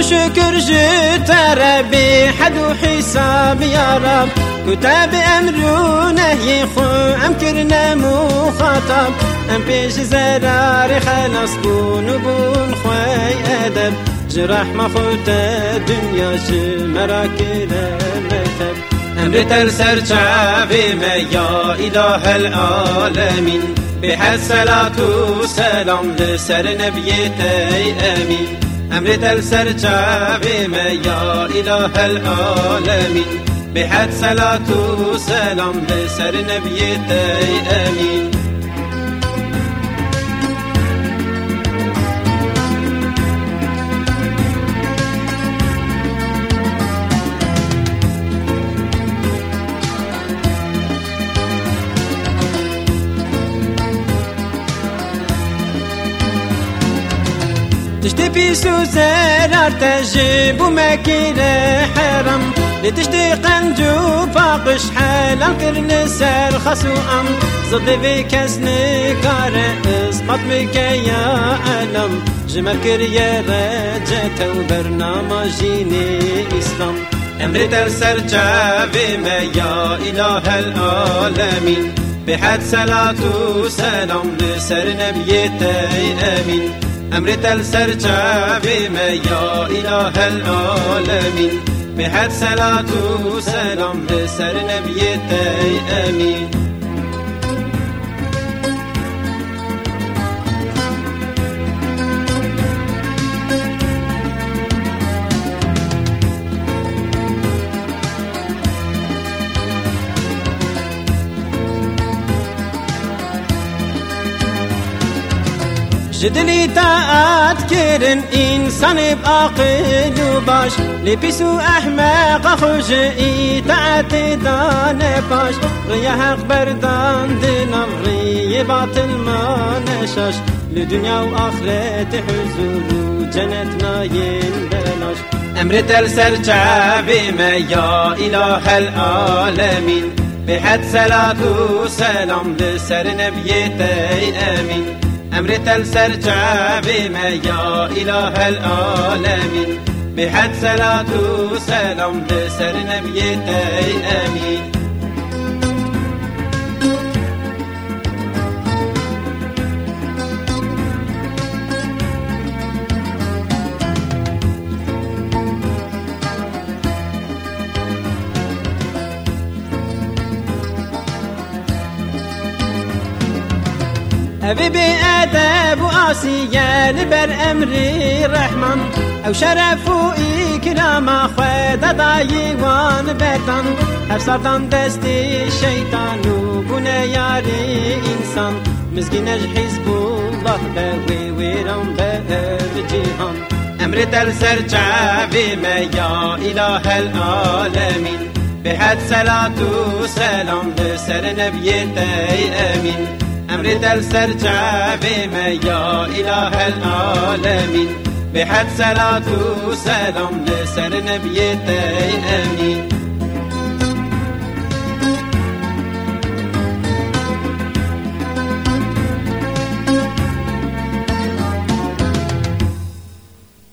شكر جيت ربي حد حساب يا رب. كتاب أمر ونهي خو أم كرنا مخاطب أم بيش زرار خلاص بون بون خوي أدب. جرح ما خلت الدنيا شمرك المكتب أمر ترسر شعبي ما يا إله العالمين بحد صلاة وسلام لسر نبيتي أمين أمر ترسر شعبي ما يا إله العالمين. بحد صلاة وسلام لسر نبيتي أمين. تشتي بيسو زرار تجيب وماكين حرم لتشتي قنجو فاقش حال الكرن سر خسو ام ضد بك اسنكار اسقط بك يا ألم جمر كريا رجت وبرنامجيني اسلام أمر ترسر جابي ما يا اله العالمين بحد صلاة وسلام لسر نبيتي امين أمر تلسر جابي ما يا إله العالمين. بحد صلاة وسلام لسر نبيتي أمين. جدلي تاعت كيرن إنسان بعقل وباش لبسو أحمق خوش إيتاعت دان باش. ريا بردان دينا ري باطل ما نشاش لدنيا وآخرة حزور وجنتنا ينبلاش أمر تلسر جابي ما يا إله العالمين بحد صلاة وسلام لسر نبيتي آمين أمر تلسر جابي ما يا إله العالمين. بحد صلاة وسلام لسر نبيتي أمين. أبي بأدب وآسيا لبر أمري رحمن. أو شرف وإكرام خود دايوان بردن هر دستي شيطان وبنا ياري إنسان. مسكينج حزب الله بوي ويرم جهان أمر تلسر جابي ما يا إله العالمين. بحد صلاة وسلام لسر نبيتي أمين أمر دل سر ما يا إله العالمين. بحد صلاة و سلام لسر نبيتي أمين.